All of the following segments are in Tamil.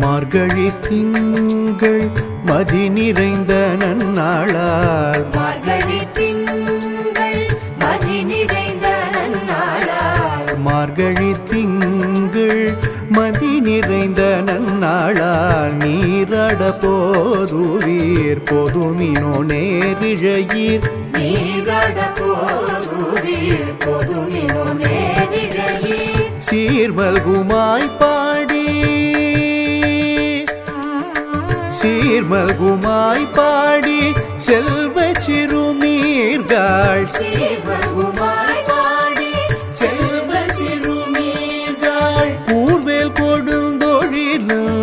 மார்கழி திங்கள் மதி நிறைந்த நன்னாளால். மார்கழி திங்கள் மதி நிறைந்த நன்னாளால். மார்கழி திங்கள் மதி நிறைந்த நன்னாளால். நீராட போதுவீர் பொதுமினோ நேரிழையீர். நீராட போதுவீர் பொதுமினோ நேரிழையீர். சீர்மல்குமாய் சீர்மல்குமாய் பாடி செல்வ சிறுமீர்கள் சீர்வகுமாய் பாடி செல்வ சிறுமீர்கள் கூர்வேல் கொடுந்தொழிலும்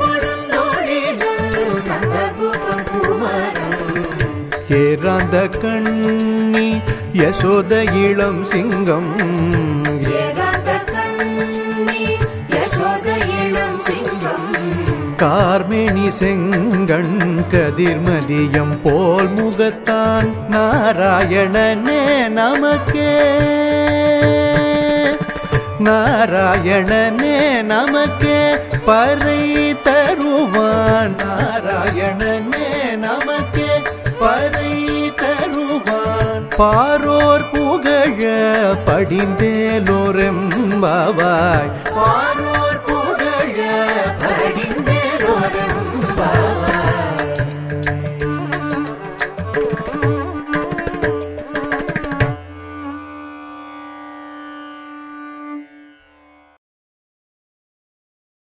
கொடுந்தொழிலும் நந்தகோபன் குமரன். ஏறாந்த கண்ணி யசோத இளம் சிங்கம். கார்மேனி செங்கண் கதிர்மதியம் போல் முகத்தான் நாராயணனே நமக்கே. நாராயணனே நமக்கே. பறை தருவான் நாராயணனே நமக்கே. பறை தருவான் பாரோர் புகழ படிந்தேலோரெம்பாவாய். பார்